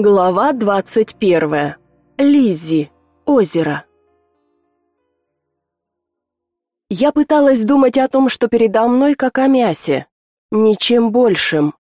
Глава двадцать первая. Лиззи. Озеро. Я пыталась думать о том, что передо мной как о мясе, ничем большим,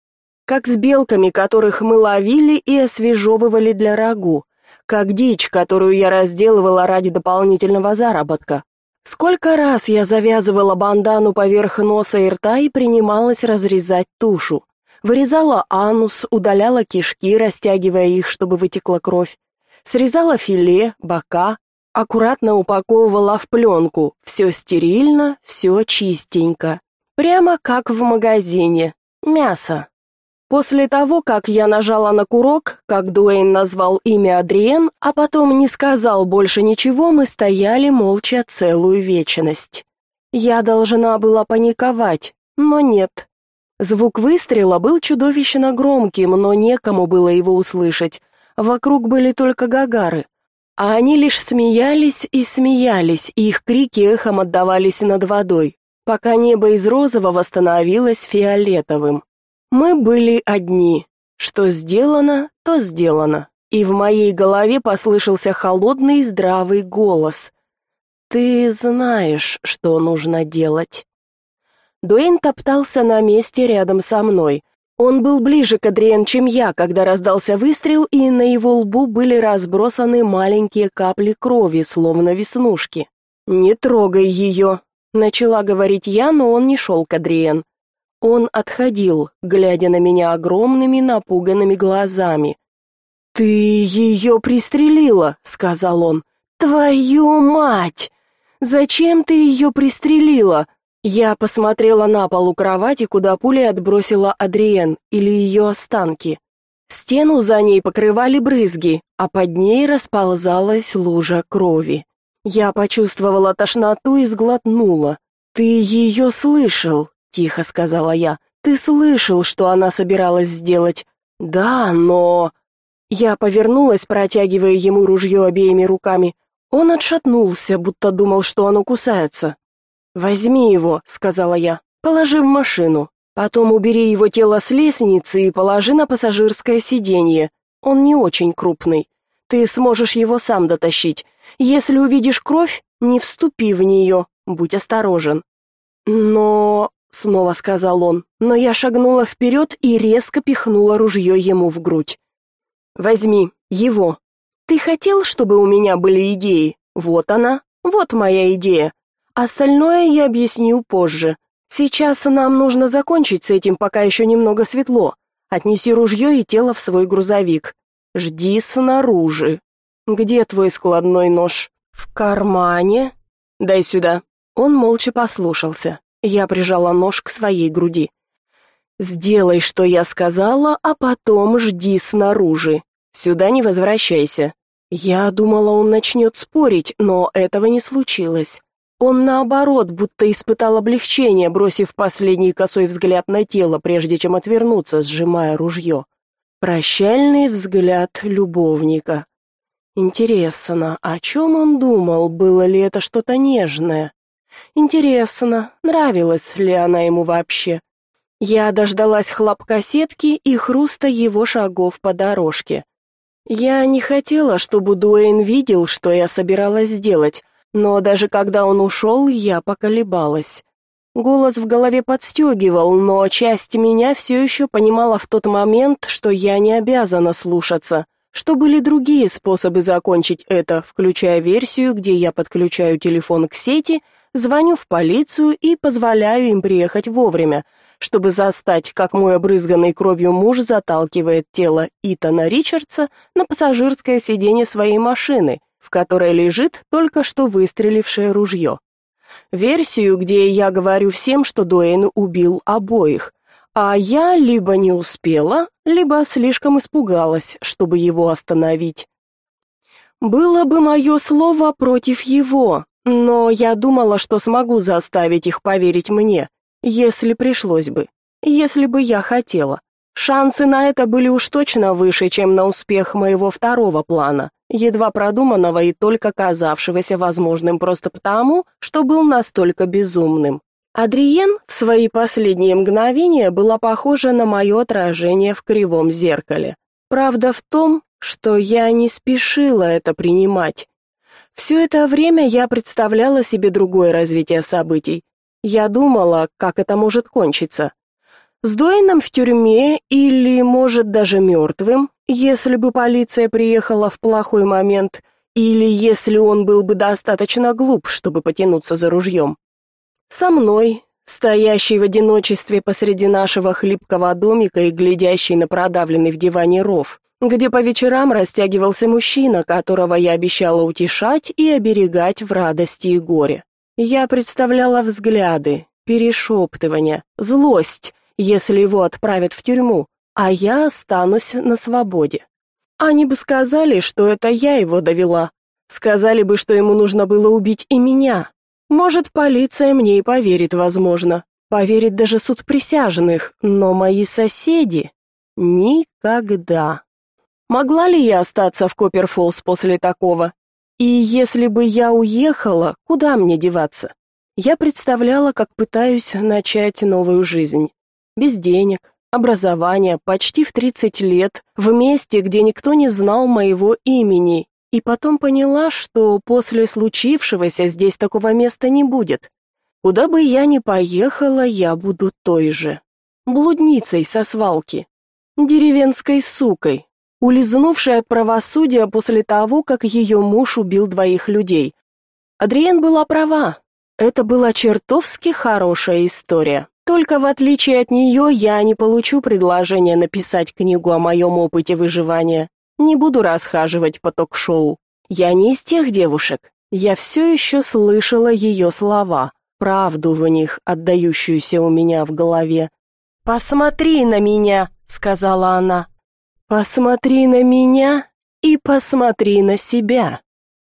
как с белками, которых мы ловили и освежевывали для рагу, как дичь, которую я разделывала ради дополнительного заработка. Сколько раз я завязывала бандану поверх носа и рта и принималась разрезать тушу. Вырезала анус, удаляла кишки, растягивая их, чтобы вытекла кровь. Срезала филе, бока, аккуратно упаковывала в пленку. Все стерильно, все чистенько. Прямо как в магазине. Мясо. После того, как я нажала на курок, как Дуэйн назвал имя Адриен, а потом не сказал больше ничего, мы стояли молча целую вечность. Я должна была паниковать, но нет. Звук выстрела был чудовищно громким, но некому было его услышать. Вокруг были только гагары. А они лишь смеялись и смеялись, и их крики эхом отдавались над водой, пока небо из розового становилось фиолетовым. Мы были одни. Что сделано, то сделано. И в моей голове послышался холодный здравый голос. Ты знаешь, что нужно делать. Дуэйн топтался на месте рядом со мной. Он был ближе к Адриен, чем я, когда раздался выстрел, и на его лбу были разбросаны маленькие капли крови, словно веснушки. «Не трогай ее», — начала говорить я, но он не шел к Адриен. Он отходил, глядя на меня огромными напуганными глазами. «Ты ее пристрелила», — сказал он. «Твою мать! Зачем ты ее пристрелила?» Я посмотрела на пол у кровати, куда пуля отбросила Адриен или ее останки. Стену за ней покрывали брызги, а под ней расползалась лужа крови. Я почувствовала тошноту и сглотнула. «Ты ее слышал?» — тихо сказала я. «Ты слышал, что она собиралась сделать?» «Да, но...» Я повернулась, протягивая ему ружье обеими руками. Он отшатнулся, будто думал, что оно кусается. «Возьми его», — сказала я, — «положи в машину. Потом убери его тело с лестницы и положи на пассажирское сиденье. Он не очень крупный. Ты сможешь его сам дотащить. Если увидишь кровь, не вступи в нее, будь осторожен». «Но...» — снова сказал он, но я шагнула вперед и резко пихнула ружье ему в грудь. «Возьми, его. Ты хотел, чтобы у меня были идеи? Вот она, вот моя идея. Остальное я объясню позже. Сейчас нам нужно закончить с этим, пока еще немного светло. Отнеси ружье и тело в свой грузовик. Жди снаружи. Где твой складной нож? В кармане. Дай сюда. Он молча послушался. Я прижала нож к своей груди. Сделай, что я сказала, а потом жди снаружи. Сюда не возвращайся. Я думала, он начнет спорить, но этого не случилось. Он, наоборот, будто испытал облегчение, бросив последний косой взгляд на тело, прежде чем отвернуться, сжимая ружье. Прощальный взгляд любовника. Интересно, о чем он думал, было ли это что-то нежное? Интересно, нравилась ли она ему вообще? Я дождалась хлопка сетки и хруста его шагов по дорожке. Я не хотела, чтобы Дуэйн видел, что я собиралась сделать, но даже когда он ушел, я поколебалась. Голос в голове подстегивал, но часть меня все еще понимала в тот момент, что я не обязана слушаться, что были другие способы закончить это, включая версию, где я подключаю телефон к сети, звоню в полицию и позволяю им приехать вовремя, чтобы застать, как мой обрызганный кровью муж заталкивает тело Итана Ричардса на пассажирское сиденье своей машины, в которой лежит только что выстрелившее ружье. Версию, где я говорю всем, что Дуэйн убил обоих, а я либо не успела, либо слишком испугалась, чтобы его остановить. Было бы мое слово против его, но я думала, что смогу заставить их поверить мне, если пришлось бы, если бы я хотела. Шансы на это были уж точно выше, чем на успех моего второго плана, едва продуманного и только казавшегося возможным просто потому, что был настолько безумным. Адриен в свои последние мгновения была похожа на мое отражение в кривом зеркале. Правда в том, что я не спешила это принимать. Все это время я представляла себе другое развитие событий. Я думала, как это может кончиться. С Дуэйном в тюрьме или, может, даже мертвым, если бы полиция приехала в плохой момент, или если он был бы достаточно глуп, чтобы потянуться за ружьем. Со мной, стоящий в одиночестве посреди нашего хлипкого домика и глядящий на продавленный в диване ров, где по вечерам растягивался мужчина, которого я обещала утешать и оберегать в радости и горе. Я представляла взгляды, перешептывания, злость, если его отправят в тюрьму, а я останусь на свободе. Они бы сказали, что это я его довела. Сказали бы, что ему нужно было убить и меня. Может, полиция мне и поверит, возможно. Поверит даже суд присяжных, но мои соседи никогда. Могла ли я остаться в Копперфоллс после такого? И если бы я уехала, куда мне деваться? Я представляла, как пытаюсь начать новую жизнь. Без денег, образования, почти в 30 лет, в месте, где никто не знал моего имени, и потом поняла, что после случившегося здесь такого места не будет. Куда бы я ни поехала, я буду той же. Блудницей со свалки. Деревенской сукой, улизнувшей от правосудия после того, как ее муж убил двоих людей. Адриен была права. Это была чертовски хорошая история. Только в отличие от нее я не получу предложение написать книгу о моем опыте выживания. Не буду расхаживать по ток-шоу. Я не из тех девушек. Я все еще слышала ее слова, правду в них, отдающуюся у меня в голове. «Посмотри на меня», — сказала она. «Посмотри на меня и посмотри на себя».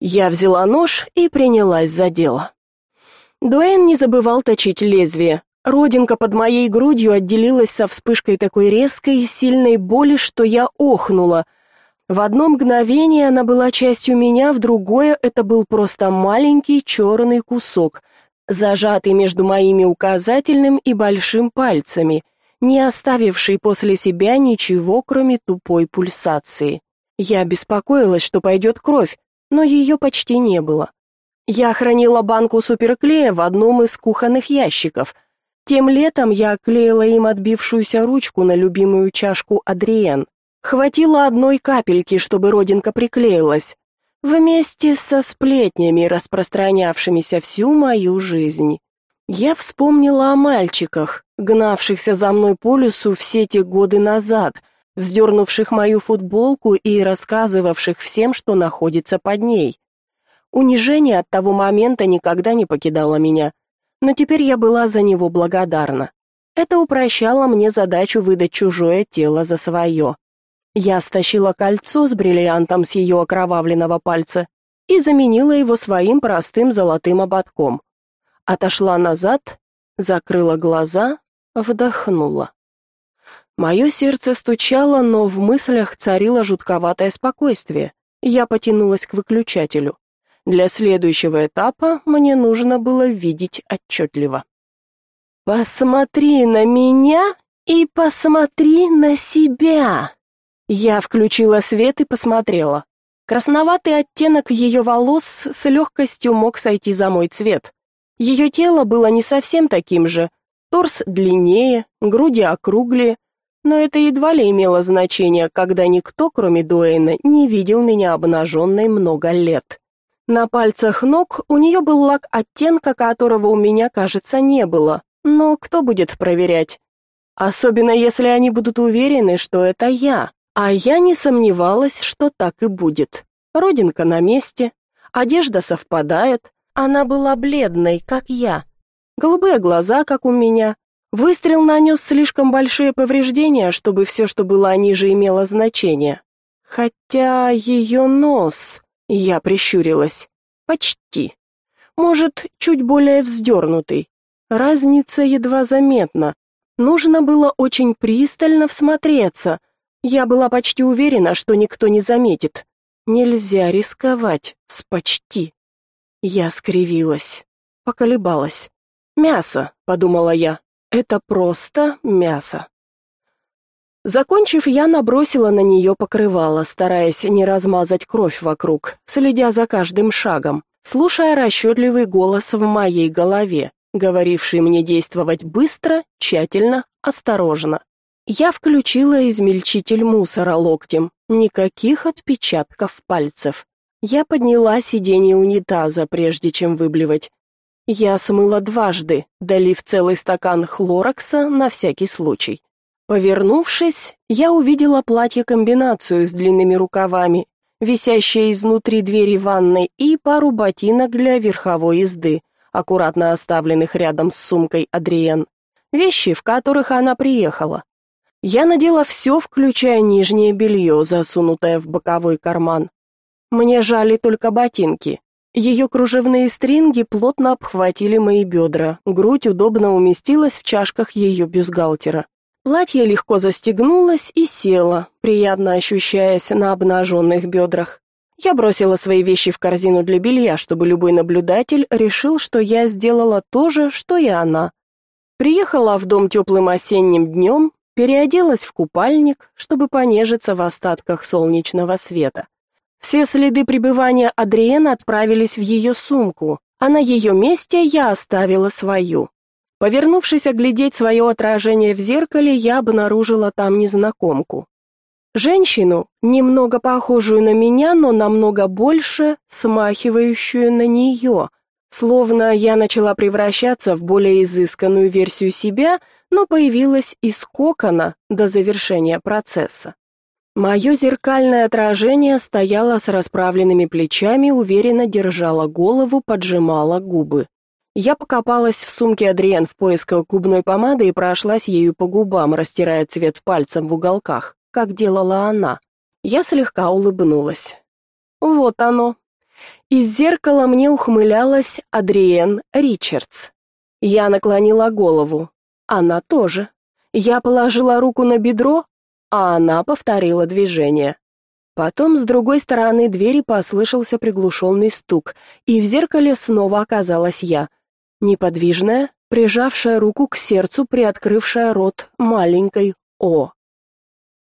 Я взяла нож и принялась за дело. Дуэйн не забывал точить лезвие, Родинка под моей грудью отделилась со вспышкой такой резкой и сильной боли, что я охнула. В одно мгновение она была частью меня, в другое это был просто маленький черный кусок, зажатый между моими указательным и большим пальцами, не оставивший после себя ничего, кроме тупой пульсации. Я беспокоилась, что пойдет кровь, но ее почти не было. Я хранила банку суперклея в одном из кухонных ящиков — тем летом я клеила им отбившуюся ручку на любимую чашку Адриен. Хватило одной капельки, чтобы родинка приклеилась. Вместе со сплетнями, распространявшимися всю мою жизнь. Я вспомнила о мальчиках, гнавшихся за мной по лесу все те годы назад, вздернувших мою футболку и рассказывавших всем, что находится под ней. Унижение от того момента никогда не покидало меня но теперь я была за него благодарна. Это упрощало мне задачу выдать чужое тело за свое. Я стащила кольцо с бриллиантом с ее окровавленного пальца и заменила его своим простым золотым ободком. Отошла назад, закрыла глаза, вдохнула. Мое сердце стучало, но в мыслях царило жутковатое спокойствие. Я потянулась к выключателю. Для следующего этапа мне нужно было видеть отчетливо. «Посмотри на меня и посмотри на себя!» Я включила свет и посмотрела. Красноватый оттенок ее волос с легкостью мог сойти за мой цвет. Ее тело было не совсем таким же. Торс длиннее, груди округлее, но это едва ли имело значение, когда никто, кроме Дуэйна, не видел меня обнаженной много лет. На пальцах ног у нее был лак оттенка, которого у меня, кажется, не было. Но кто будет проверять? Особенно если они будут уверены, что это я. А я не сомневалась, что так и будет. Родинка на месте, одежда совпадает. Она была бледной, как я. Голубые глаза, как у меня. Выстрел нанес слишком большие повреждения, чтобы все, что было ниже, имело значение. Хотя ее нос... Я прищурилась. Почти. Может, чуть более вздернутый. Разница едва заметна. Нужно было очень пристально всмотреться. Я была почти уверена, что никто не заметит. Нельзя рисковать с почти. Я скривилась, поколебалась. «Мясо», — подумала я, — «это просто мясо». Закончив, я набросила на нее покрывало, стараясь не размазать кровь вокруг, следя за каждым шагом, слушая расчетливый голос в моей голове, говоривший мне действовать быстро, тщательно, осторожно. Я включила измельчитель мусора локтем, никаких отпечатков пальцев. Я подняла сиденье унитаза, прежде чем выблевать. Я смыла дважды, долив целый стакан хлорокса на всякий случай. Повернувшись, я увидела платье-комбинацию с длинными рукавами, висящее изнутри двери ванной, и пару ботинок для верховой езды, аккуратно оставленных рядом с сумкой Адриен. Вещи, в которых она приехала. Я надела все, включая нижнее белье, засунутое в боковой карман. Мне жали только ботинки. Ее кружевные стринги плотно обхватили мои бедра, грудь удобно уместилась в чашках ее бюстгальтера. Платье легко застегнулось и село, приятно ощущаясь на обнаженных бедрах. Я бросила свои вещи в корзину для белья, чтобы любой наблюдатель решил, что я сделала то же, что и она. Приехала в дом теплым осенним днем, переоделась в купальник, чтобы понежиться в остатках солнечного света. Все следы пребывания Адриена отправились в ее сумку, а на ее месте я оставила свою. Повернувшись оглядеть свое отражение в зеркале, я обнаружила там незнакомку. Женщину, немного похожую на меня, но намного больше смахивающую на нее, словно я начала превращаться в более изысканную версию себя, но появилась из кокона до завершения процесса. Мое зеркальное отражение стояло с расправленными плечами, уверенно держало голову, поджимало губы. Я покопалась в сумке Адриен в поисках губной помады и прошлась ею по губам, растирая цвет пальцем в уголках, как делала она. Я слегка улыбнулась. Вот оно. Из зеркала мне ухмылялась Адриен Ричардс. Я наклонила голову. Она тоже. Я положила руку на бедро, а она повторила движение. Потом с другой стороны двери послышался приглушенный стук, и в зеркале снова оказалась я — неподвижная, прижавшая руку к сердцу, приоткрывшая рот маленькой О.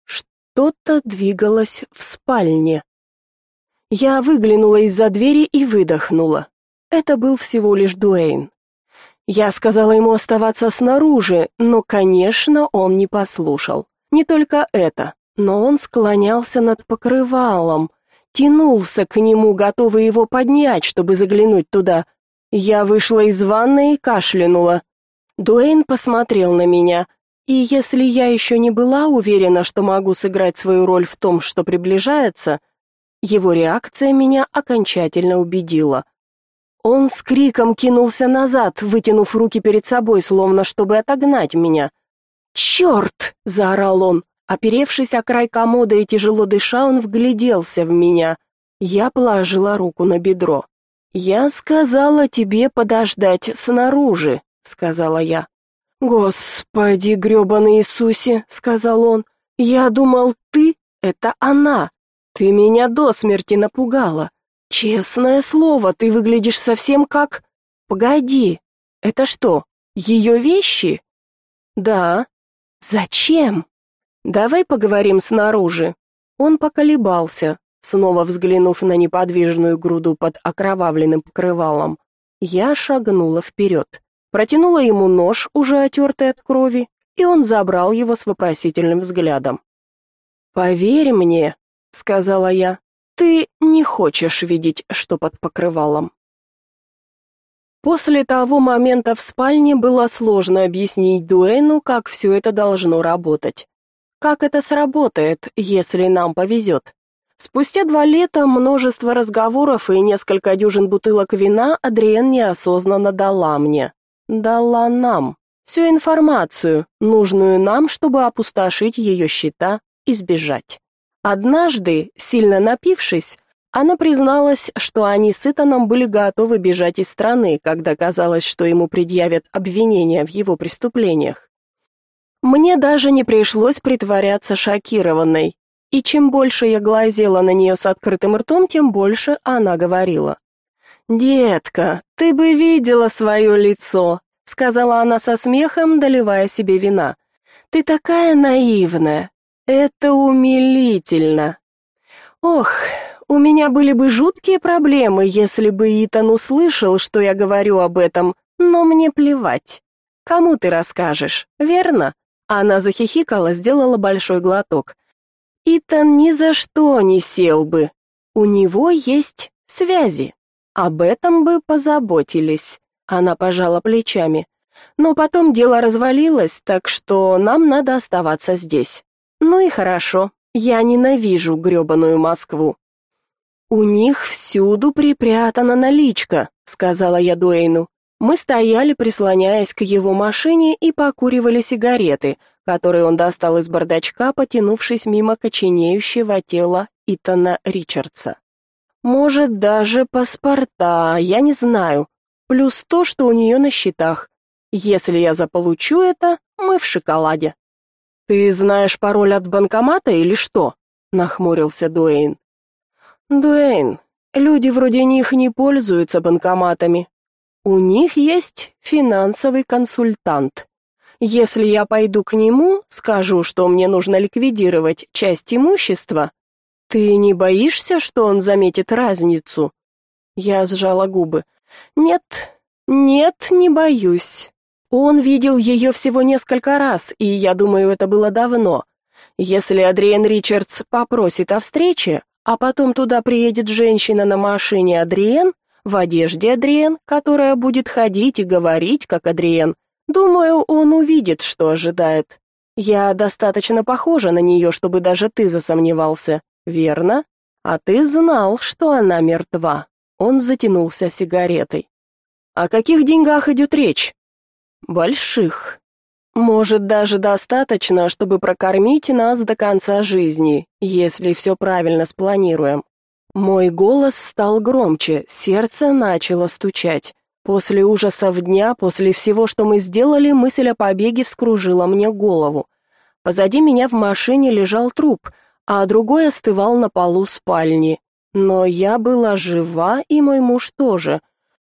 Что-то двигалось в спальне. Я выглянула из-за двери и выдохнула. Это был всего лишь Дуэйн. Я сказала ему оставаться снаружи, но, конечно, он не послушал. Не только это, но он склонялся над покрывалом, тянулся к нему, готовый его поднять, чтобы заглянуть туда, я вышла из ванной и кашлянула. Дуэйн посмотрел на меня, и если я еще не была уверена, что могу сыграть свою роль в том, что приближается, его реакция меня окончательно убедила. Он с криком кинулся назад, вытянув руки перед собой, словно чтобы отогнать меня. «Черт!» — заорал он. Оперевшись о край комода и тяжело дыша, он вгляделся в меня. Я положила руку на бедро. «Я сказала тебе подождать снаружи», — сказала я. «Господи, грёбаный Иисусе», — сказал он, — «я думал, ты — это она. Ты меня до смерти напугала. Честное слово, ты выглядишь совсем как... Погоди, это что, ее вещи?» «Да». «Зачем?» «Давай поговорим снаружи». Он поколебался, Снова взглянув на неподвижную груду под окровавленным покрывалом, я шагнула вперед, протянула ему нож, уже отертый от крови, и он забрал его с вопросительным взглядом. «Поверь мне», — сказала я, — «ты не хочешь видеть, что под покрывалом». После того момента в спальне было сложно объяснить Дуэну, как все это должно работать. Как это сработает, если нам повезет. Спустя два лета, множество разговоров и несколько дюжин бутылок вина Адриен неосознанно дала мне. Дала нам. Всю информацию, нужную нам, чтобы опустошить ее счета и сбежать. Однажды, сильно напившись, она призналась, что они с Итаном были готовы бежать из страны, когда казалось, что ему предъявят обвинения в его преступлениях. Мне даже не пришлось притворяться шокированной и чем больше я глазела на нее с открытым ртом, тем больше она говорила. «Детка, ты бы видела свое лицо», — сказала она со смехом, доливая себе вина. «Ты такая наивная. Это умилительно. Ох, у меня были бы жуткие проблемы, если бы Итан услышал, что я говорю об этом, но мне плевать. Кому ты расскажешь, верно? Она захихикала, сделала большой глоток. Итан ни за что не сел бы. У него есть связи. Об этом бы позаботились. Она пожала плечами. Но потом дело развалилось, так что нам надо оставаться здесь. Ну и хорошо. Я ненавижу грёбаную Москву. У них всюду припрятана наличка, сказала я Дуэйну. Мы стояли, прислоняясь к его машине и покуривали сигареты, которые он достал из бардачка, потянувшись мимо коченеющего тела Итана Ричардса. Может, даже паспорта, я не знаю. Плюс то, что у нее на счетах. Если я заполучу это, мы в шоколаде. Ты знаешь пароль от банкомата или что? нахмурился Дуэйн. Дуэйн, люди вроде них не пользуются банкоматами. У них есть финансовый консультант. Если я пойду к нему, скажу, что мне нужно ликвидировать часть имущества, ты не боишься, что он заметит разницу? Я сжала губы. Нет, нет, не боюсь. Он видел ее всего несколько раз, и я думаю, это было давно. Если Адриен Ричардс попросит о встрече, а потом туда приедет женщина на машине Адриен, в одежде Адриен, которая будет ходить и говорить, как Адриен, думаю, он увидит, что ожидает. Я достаточно похожа на нее, чтобы даже ты засомневался. Верно? А ты знал, что она мертва. Он затянулся сигаретой. О каких деньгах идет речь? Больших. Может, даже достаточно, чтобы прокормить нас до конца жизни, если все правильно спланируем. Мой голос стал громче, сердце начало стучать. После ужасов дня, после всего, что мы сделали, мысль о побеге вскружила мне голову. Позади меня в машине лежал труп, а другой остывал на полу спальни. Но я была жива, и мой муж тоже.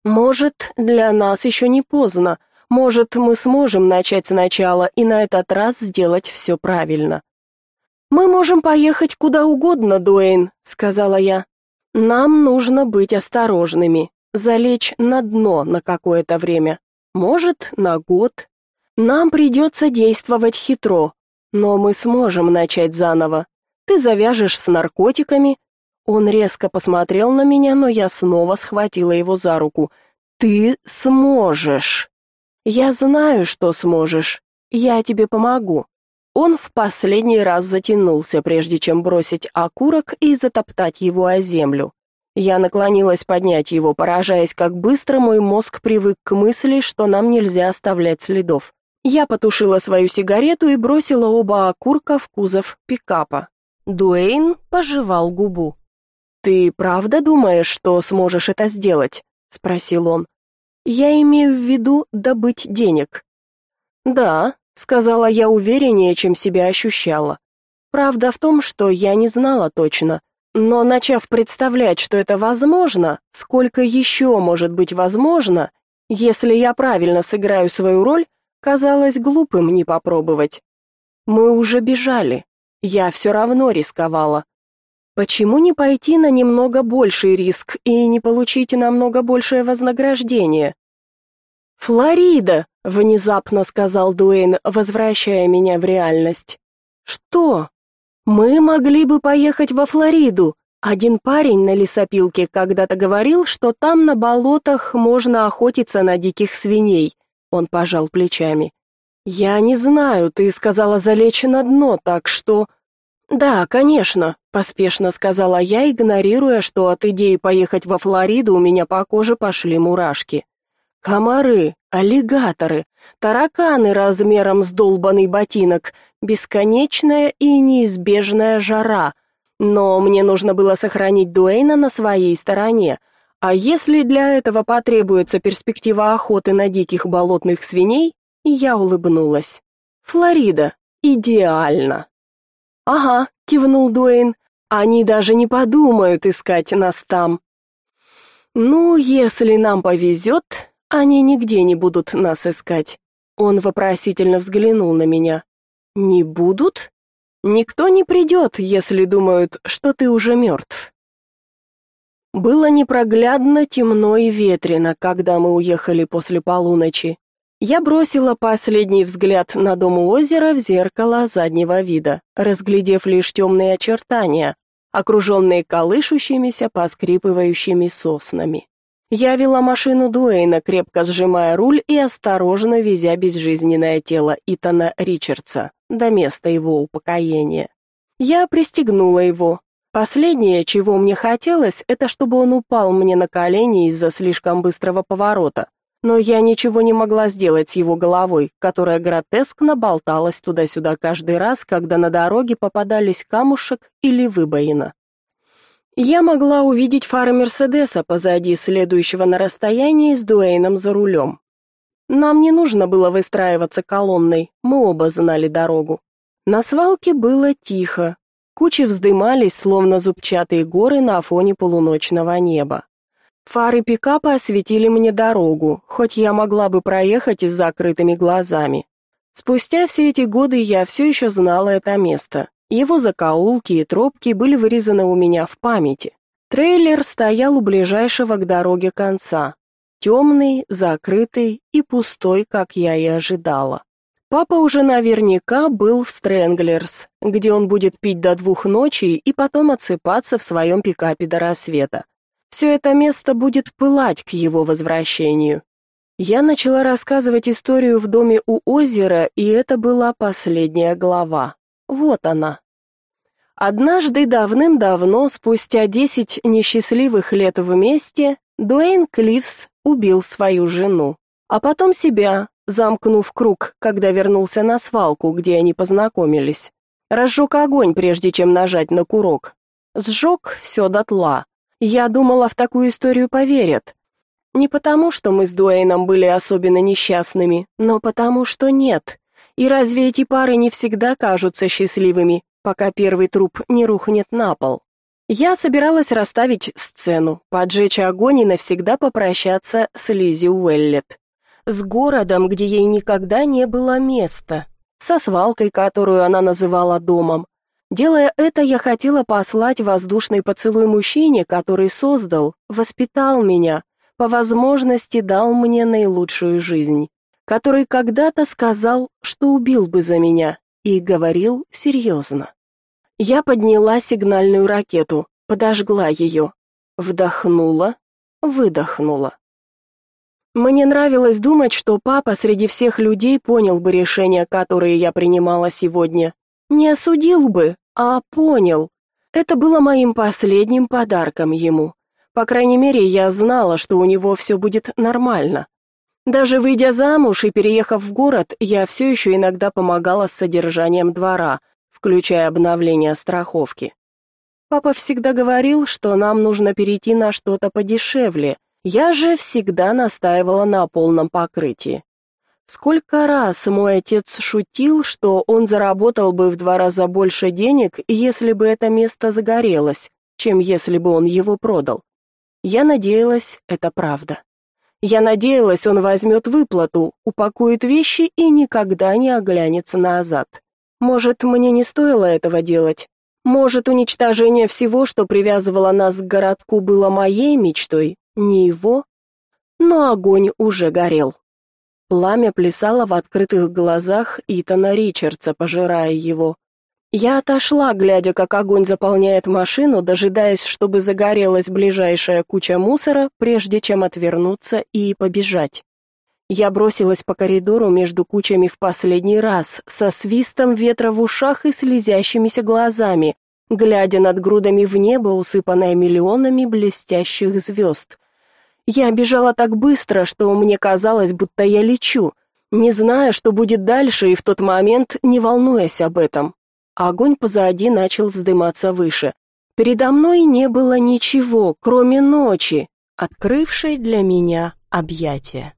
Может, для нас еще не поздно. Может, мы сможем начать сначала и на этот раз сделать все правильно. Мы можем поехать куда угодно, Дуэйн, сказала я. Нам нужно быть осторожными, залечь на дно на какое-то время, может, на год. Нам придется действовать хитро, но мы сможем начать заново. Ты завяжешь с наркотиками. Он резко посмотрел на меня, но я снова схватила его за руку. Ты сможешь. Я знаю, что сможешь. Я тебе помогу. Он в последний раз затянулся, прежде чем бросить окурок и затоптать его о землю. Я наклонилась поднять его, поражаясь, как быстро мой мозг привык к мысли, что нам нельзя оставлять следов. Я потушила свою сигарету и бросила оба окурка в кузов пикапа. Дуэйн пожевал губу. «Ты правда думаешь, что сможешь это сделать?» — спросил он. «Я имею в виду добыть денег». «Да», — сказала я увереннее, чем себя ощущала. Правда в том, что я не знала точно, но начав представлять, что это возможно, сколько еще может быть возможно, если я правильно сыграю свою роль, казалось глупым не попробовать. Мы уже бежали. Я все равно рисковала. Почему не пойти на немного больший риск и не получить намного большее вознаграждение? Флорида, внезапно сказал Дуэйн, возвращая меня в реальность. Что? Мы могли бы поехать во Флориду. Один парень на лесопилке когда-то говорил, что там на болотах можно охотиться на диких свиней. Он пожал плечами. Я не знаю, ты сказала залечь на дно, так что Да, конечно, поспешно сказала я, игнорируя, что от идеи поехать во Флориду у меня по коже пошли мурашки. Комары, аллигаторы, тараканы размером с долбанный ботинок, бесконечная и неизбежная жара. Но мне нужно было сохранить Дуэйна на своей стороне. А если для этого потребуется перспектива охоты на диких болотных свиней, я улыбнулась. Флорида. Идеально. Ага, кивнул Дуэйн. Они даже не подумают искать нас там. Ну, если нам повезет, они нигде не будут нас искать. Он вопросительно взглянул на меня. Не будут? Никто не придет, если думают, что ты уже мертв. Было непроглядно темно и ветрено, когда мы уехали после полуночи. Я бросила последний взгляд на дом у озера в зеркало заднего вида, разглядев лишь темные очертания, окруженные колышущимися, поскрипывающими соснами. Я вела машину Дуэйна, крепко сжимая руль и осторожно везя безжизненное тело Итана Ричардса до места его упокоения. Я пристегнула его. Последнее, чего мне хотелось, это чтобы он упал мне на колени из-за слишком быстрого поворота. Но я ничего не могла сделать с его головой, которая гротескно болталась туда-сюда каждый раз, когда на дороге попадались камушек или выбоина. Я могла увидеть фары Мерседеса позади следующего на расстоянии с Дуэйном за рулем. Нам не нужно было выстраиваться колонной, мы оба знали дорогу. На свалке было тихо. Кучи вздымались, словно зубчатые горы на фоне полуночного неба. Фары пикапа осветили мне дорогу, хоть я могла бы проехать и с закрытыми глазами. Спустя все эти годы я все еще знала это место. Его закоулки и тропки были вырезаны у меня в памяти. Трейлер стоял у ближайшего к дороге конца. Темный, закрытый и пустой, как я и ожидала. Папа уже наверняка был в Стрэнглерс, где он будет пить до двух ночи и потом отсыпаться в своем пикапе до рассвета. Все это место будет пылать к его возвращению. Я начала рассказывать историю в доме у озера, и это была последняя глава. Вот она. Однажды давным-давно, спустя десять несчастливых лет вместе, Дуэйн Клифс убил свою жену, а потом себя, замкнув круг, когда вернулся на свалку, где они познакомились. Разжег огонь, прежде чем нажать на курок. Сжег все дотла. Я думала, в такую историю поверят. Не потому, что мы с Дуэйном были особенно несчастными, но потому, что нет. И разве эти пары не всегда кажутся счастливыми, пока первый труп не рухнет на пол? Я собиралась расставить сцену, поджечь огонь и навсегда попрощаться с Лизи Уэллет. С городом, где ей никогда не было места. Со свалкой, которую она называла домом. Делая это, я хотела послать воздушный поцелуй мужчине, который создал, воспитал меня, по возможности дал мне наилучшую жизнь который когда-то сказал, что убил бы за меня, и говорил серьезно. Я подняла сигнальную ракету, подожгла ее, вдохнула, выдохнула. Мне нравилось думать, что папа среди всех людей понял бы решения, которые я принимала сегодня. Не осудил бы, а понял. Это было моим последним подарком ему. По крайней мере, я знала, что у него все будет нормально. Даже выйдя замуж и переехав в город, я все еще иногда помогала с содержанием двора, включая обновление страховки. Папа всегда говорил, что нам нужно перейти на что-то подешевле. Я же всегда настаивала на полном покрытии. Сколько раз мой отец шутил, что он заработал бы в два раза больше денег, если бы это место загорелось, чем если бы он его продал. Я надеялась, это правда. Я надеялась, он возьмет выплату, упакует вещи и никогда не оглянется назад. Может, мне не стоило этого делать? Может, уничтожение всего, что привязывало нас к городку, было моей мечтой, не его? Но огонь уже горел. Пламя плясало в открытых глазах Итана Ричардса, пожирая его. Я отошла, глядя, как огонь заполняет машину, дожидаясь, чтобы загорелась ближайшая куча мусора, прежде чем отвернуться и побежать. Я бросилась по коридору между кучами в последний раз, со свистом ветра в ушах и слезящимися глазами, глядя над грудами в небо, усыпанное миллионами блестящих звезд. Я бежала так быстро, что мне казалось, будто я лечу, не зная, что будет дальше, и в тот момент не волнуясь об этом а огонь позади начал вздыматься выше. Передо мной не было ничего, кроме ночи, открывшей для меня объятия.